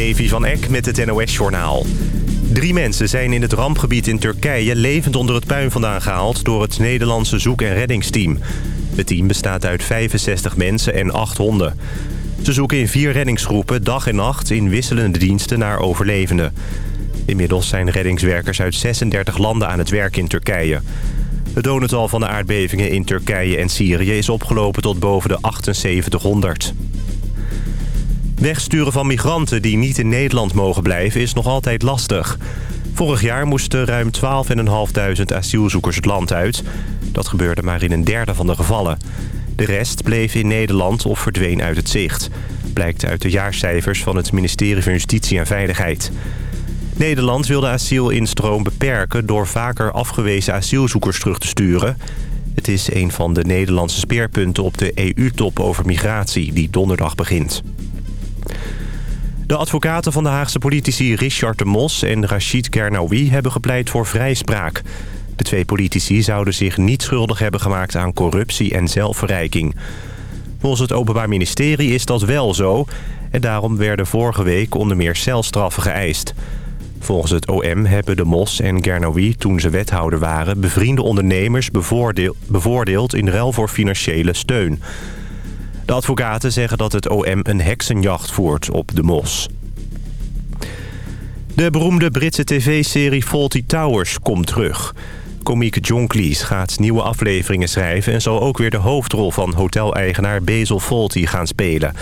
Levi van Eck met het NOS-journaal. Drie mensen zijn in het rampgebied in Turkije levend onder het puin vandaan gehaald... door het Nederlandse zoek- en reddingsteam. Het team bestaat uit 65 mensen en 8 honden. Ze zoeken in vier reddingsgroepen dag en nacht in wisselende diensten naar overlevenden. Inmiddels zijn reddingswerkers uit 36 landen aan het werk in Turkije. Het dodental van de aardbevingen in Turkije en Syrië is opgelopen tot boven de 7800. Wegsturen van migranten die niet in Nederland mogen blijven is nog altijd lastig. Vorig jaar moesten ruim 12.500 asielzoekers het land uit. Dat gebeurde maar in een derde van de gevallen. De rest bleef in Nederland of verdween uit het zicht. Blijkt uit de jaarcijfers van het ministerie van Justitie en Veiligheid. Nederland wil de asielinstroom beperken door vaker afgewezen asielzoekers terug te sturen. Het is een van de Nederlandse speerpunten op de EU-top over migratie die donderdag begint. De advocaten van de Haagse politici Richard de Mos en Rachid Gernaoui hebben gepleit voor vrijspraak. De twee politici zouden zich niet schuldig hebben gemaakt aan corruptie en zelfverrijking. Volgens het Openbaar Ministerie is dat wel zo... en daarom werden vorige week onder meer celstraffen geëist. Volgens het OM hebben de Mos en Gernaoui toen ze wethouder waren... bevriende ondernemers bevoordeeld in ruil voor financiële steun... De advocaten zeggen dat het OM een heksenjacht voert op de mos. De beroemde Britse tv-serie Faulty Towers komt terug. Komiek John Cleese gaat nieuwe afleveringen schrijven... en zal ook weer de hoofdrol van hoteleigenaar Basil Fawlty gaan spelen...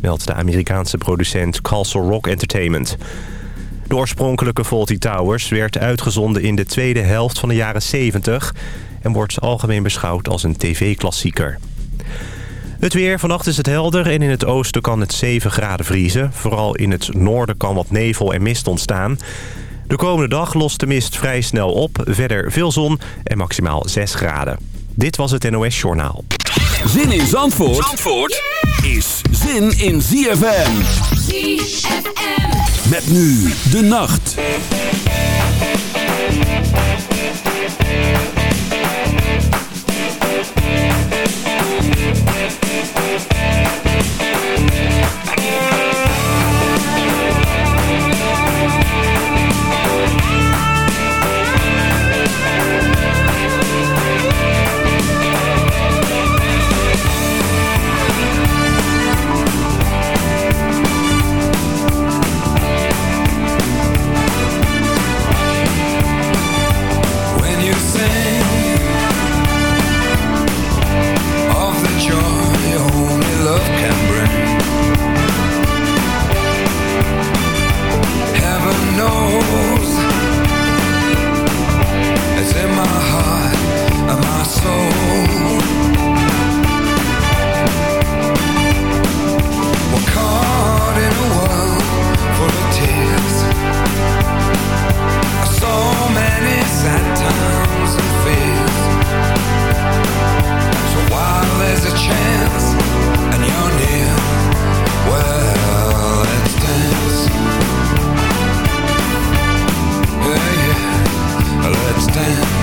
meldt de Amerikaanse producent Castle Rock Entertainment. De oorspronkelijke Faulty Towers werd uitgezonden in de tweede helft van de jaren 70... en wordt algemeen beschouwd als een tv-klassieker. Het weer. Vannacht is het helder en in het oosten kan het 7 graden vriezen. Vooral in het noorden kan wat nevel en mist ontstaan. De komende dag lost de mist vrij snel op. Verder veel zon en maximaal 6 graden. Dit was het NOS Journaal. Zin in Zandvoort, Zandvoort is zin in ZFM. ZFM. Met nu de nacht. time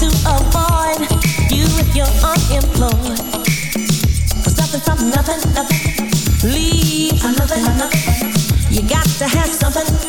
to avoid you if you're unemployed. Nothing from nothing, nothing. Leave nothing. You got to have something.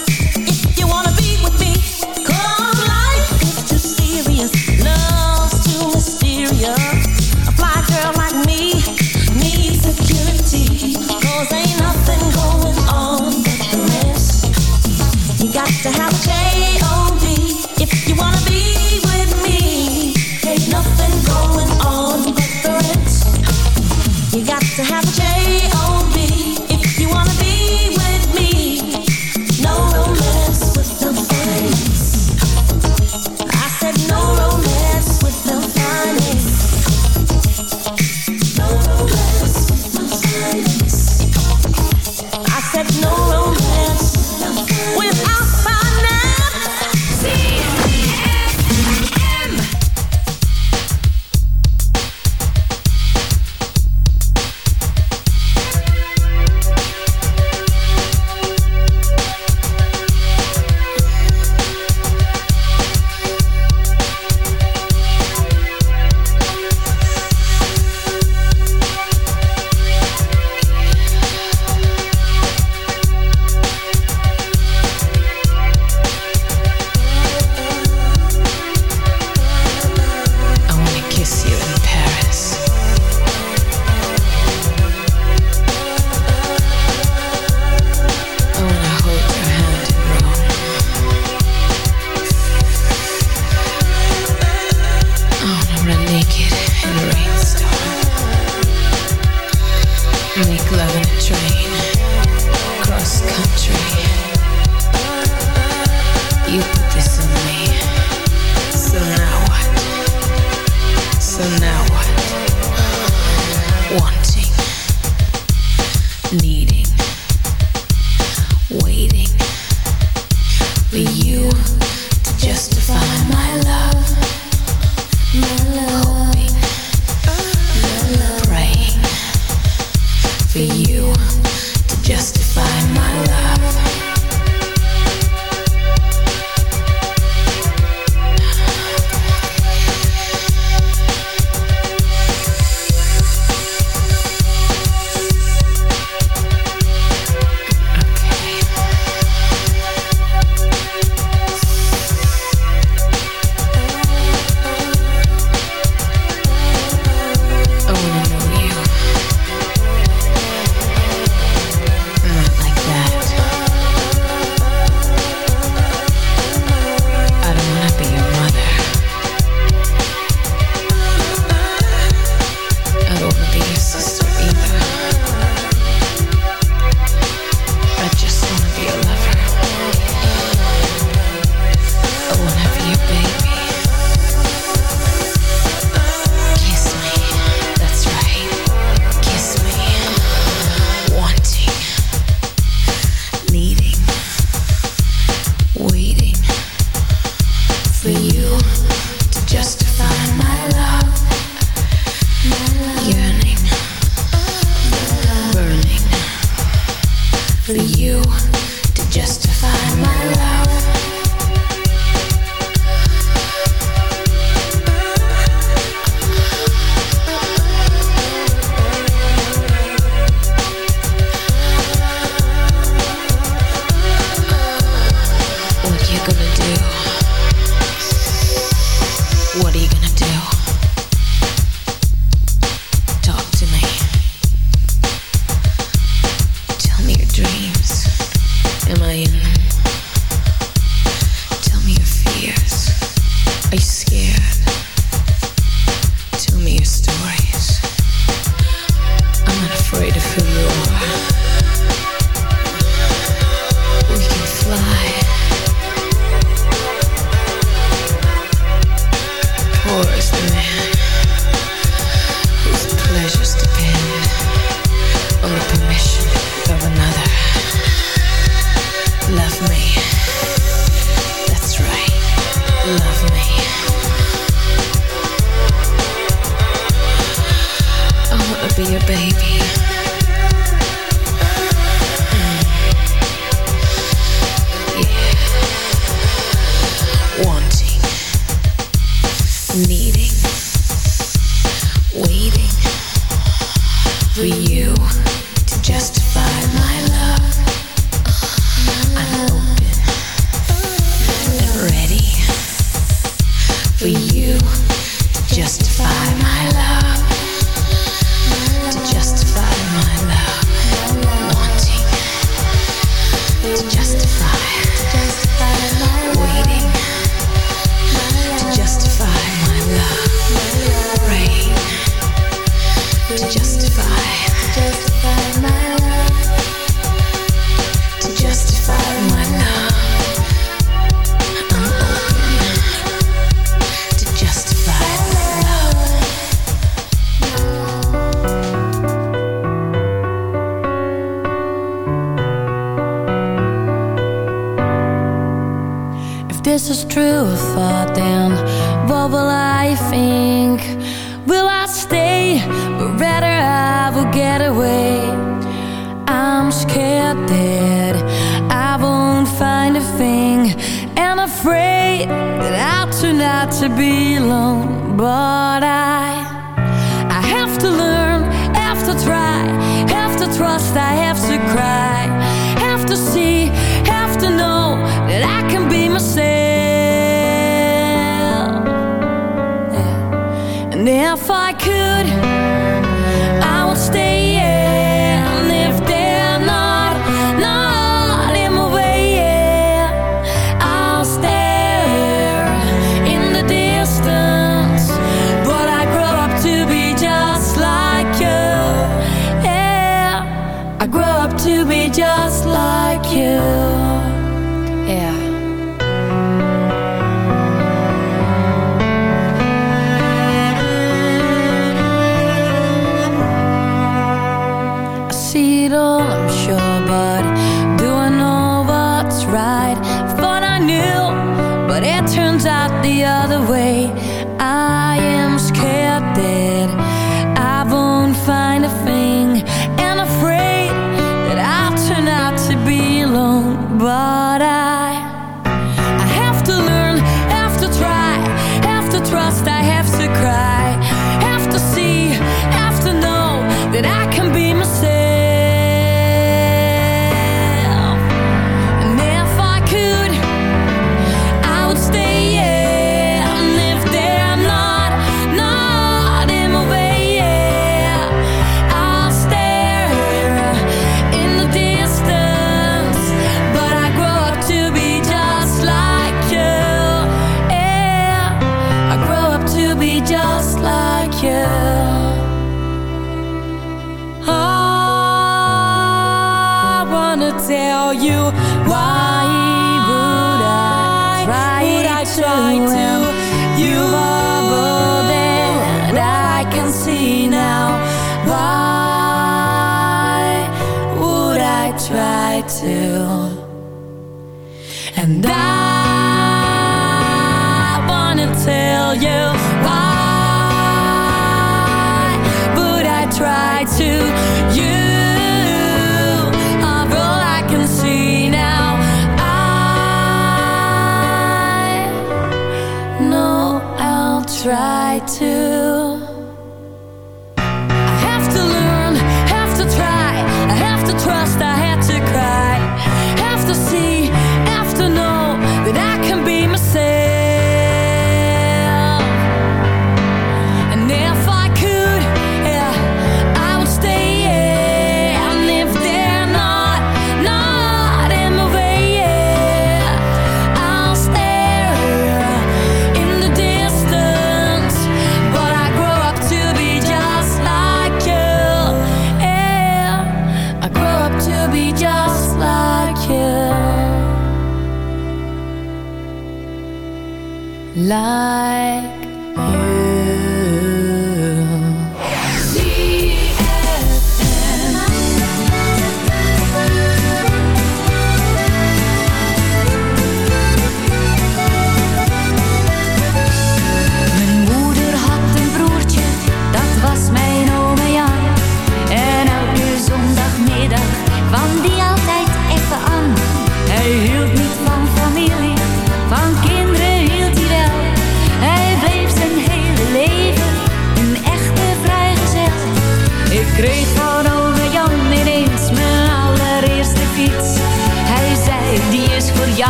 Testify.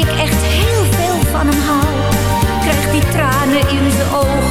ik echt heel veel van hem hou. krijg die tranen in zijn ogen.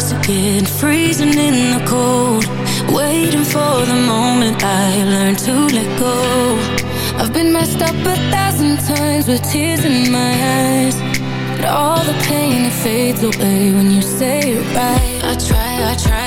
us again, freezing in the cold. Waiting for the moment I learn to let go. I've been messed up a thousand times with tears in my eyes. But all the pain, it fades away when you say it right. I try, I try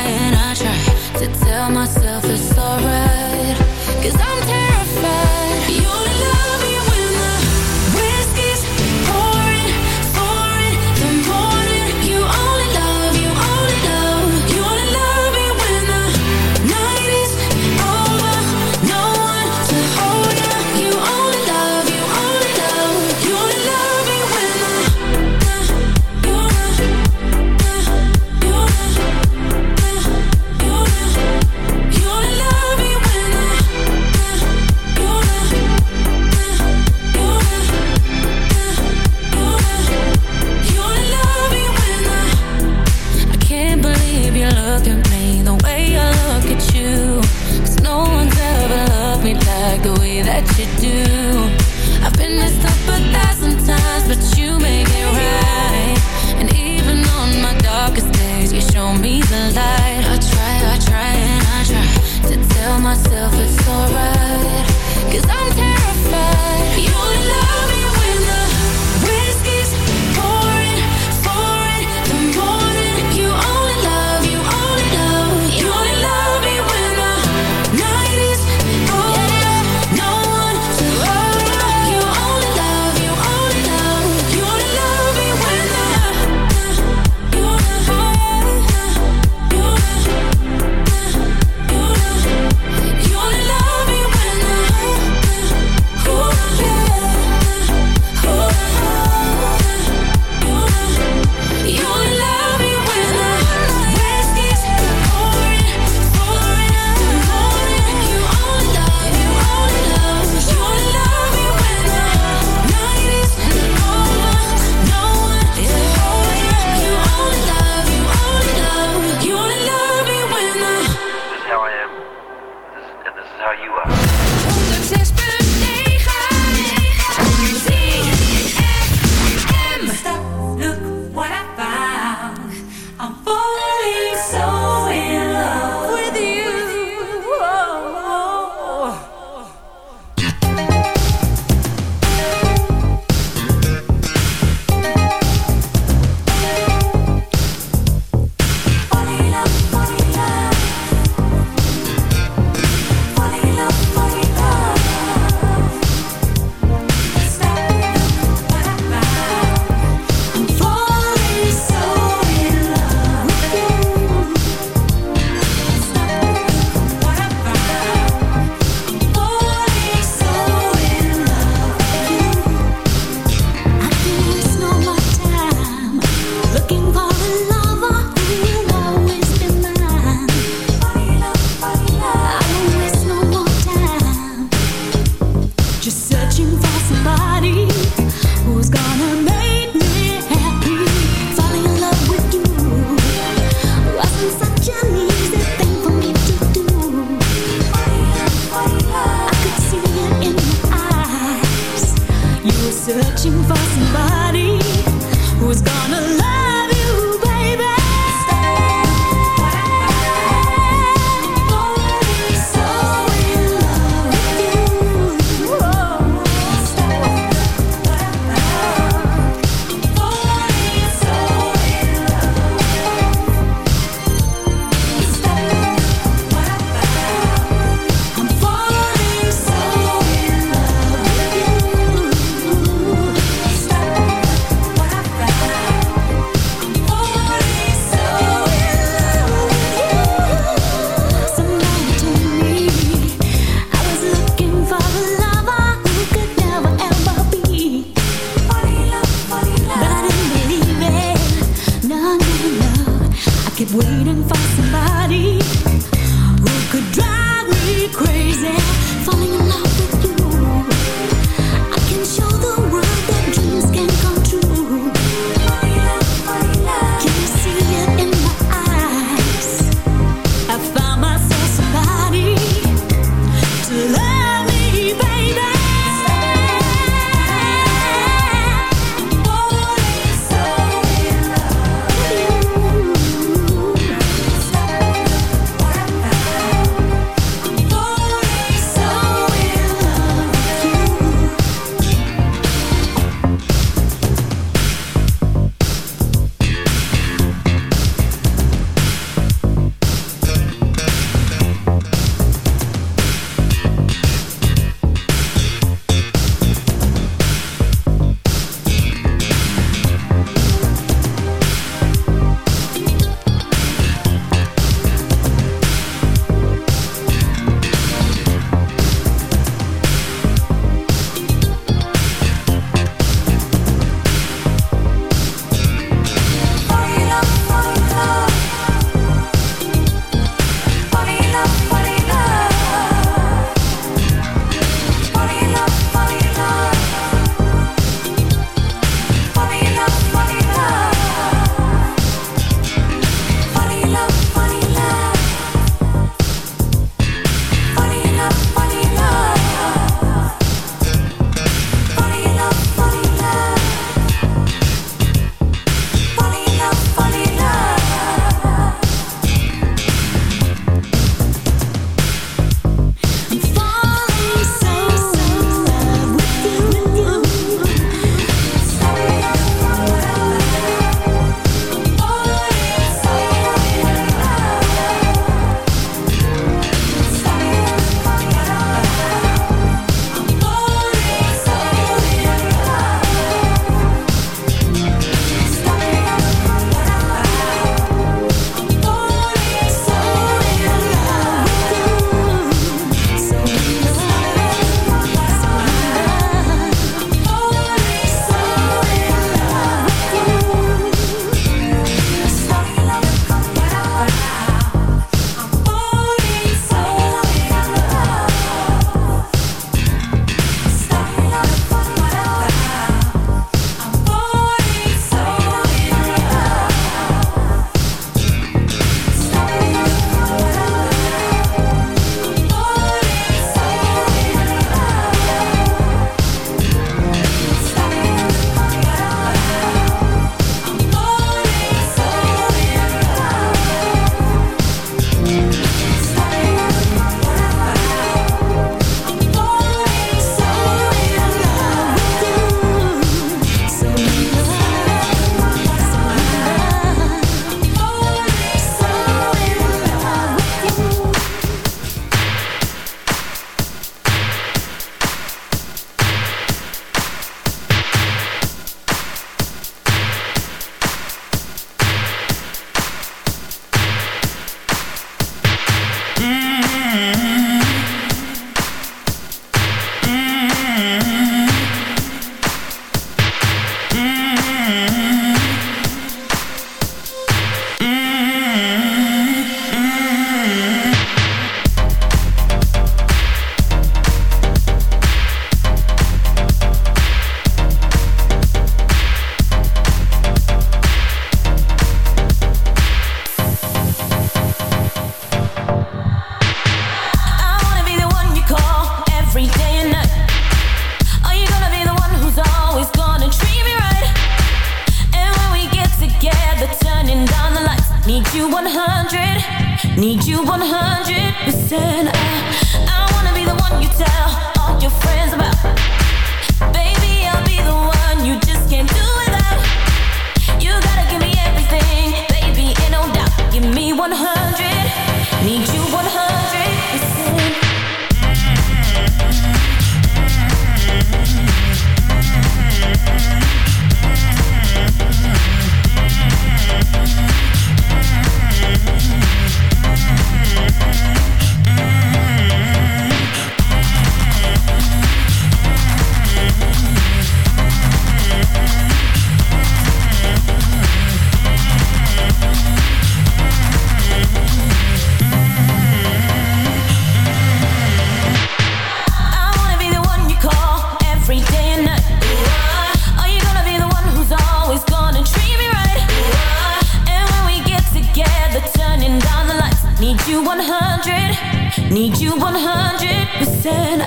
need you 100%.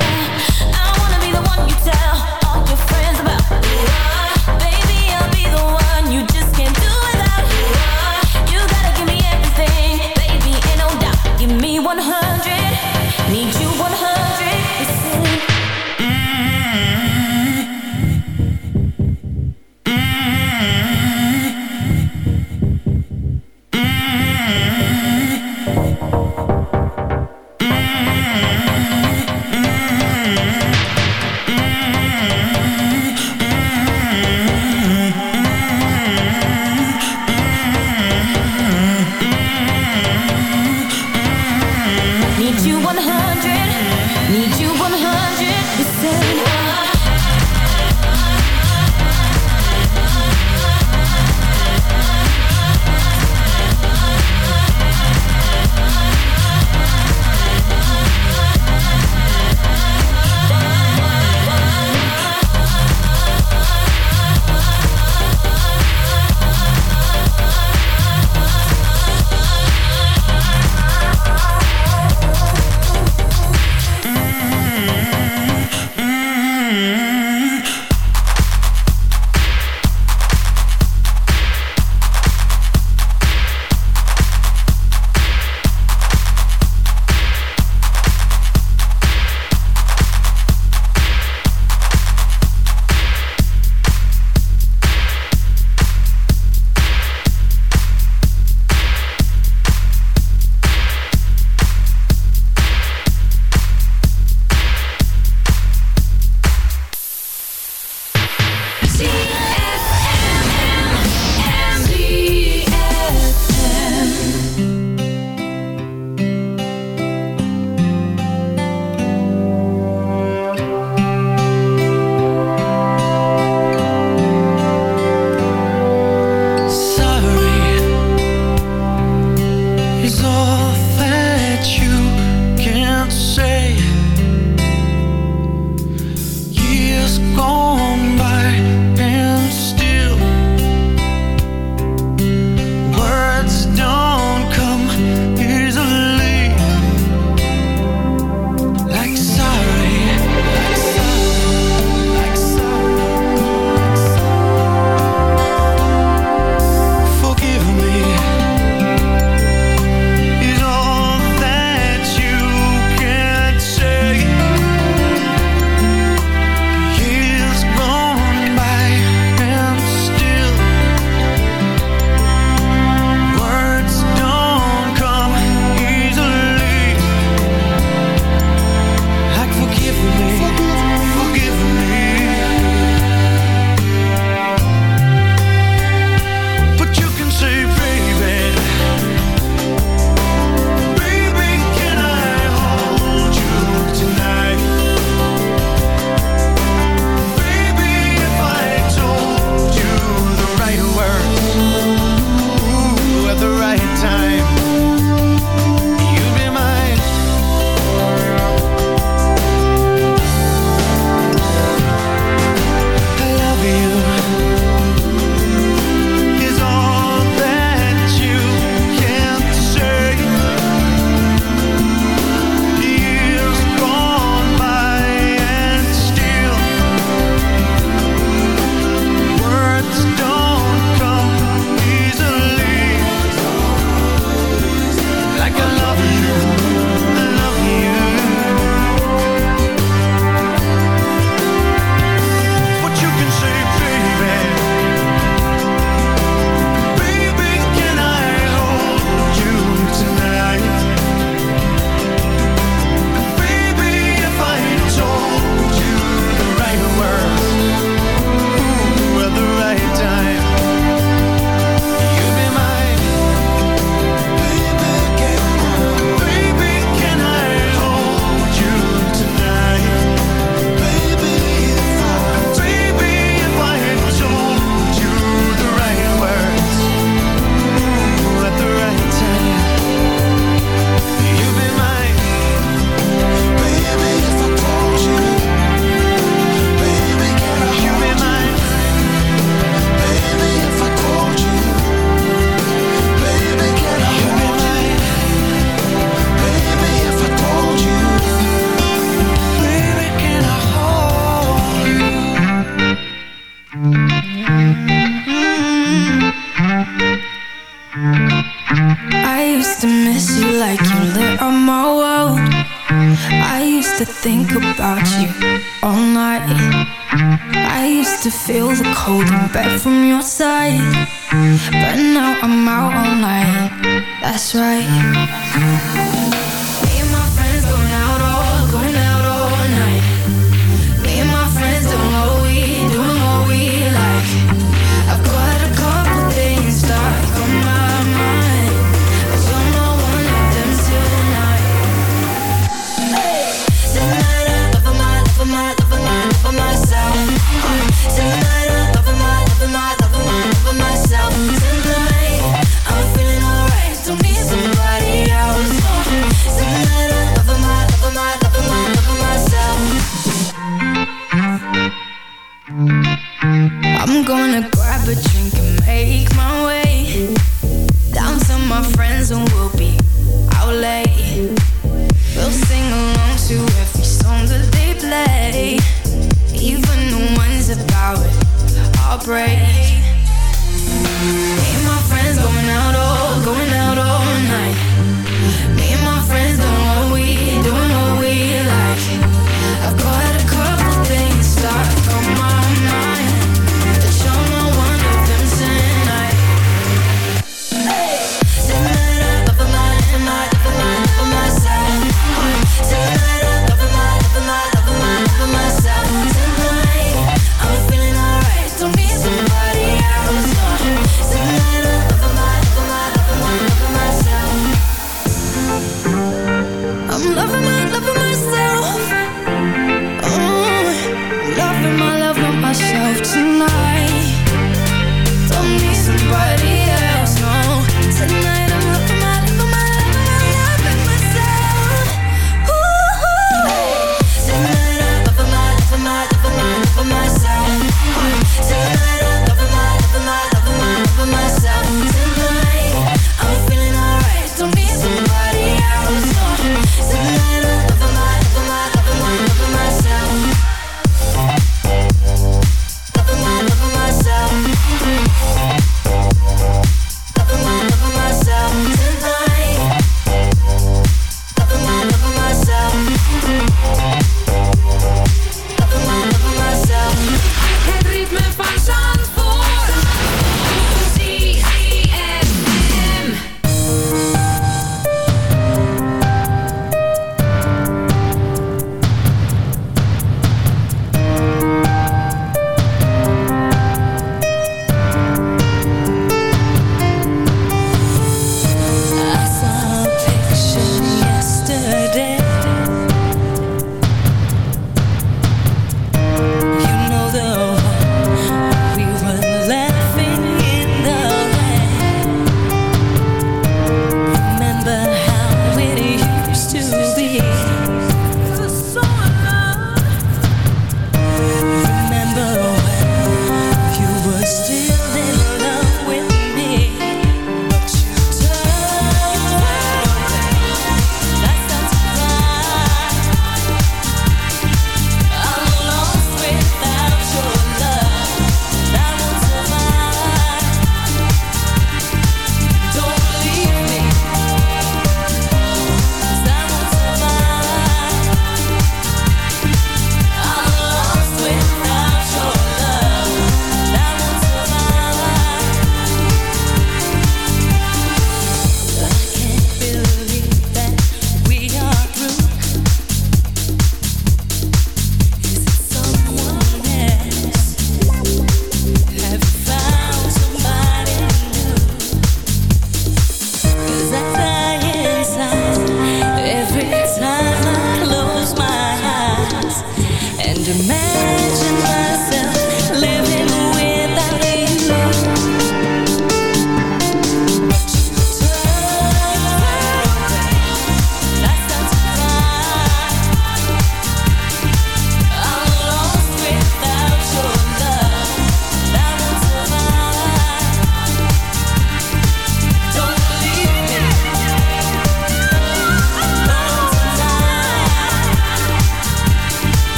I,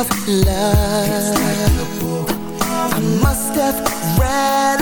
Of love. I must have read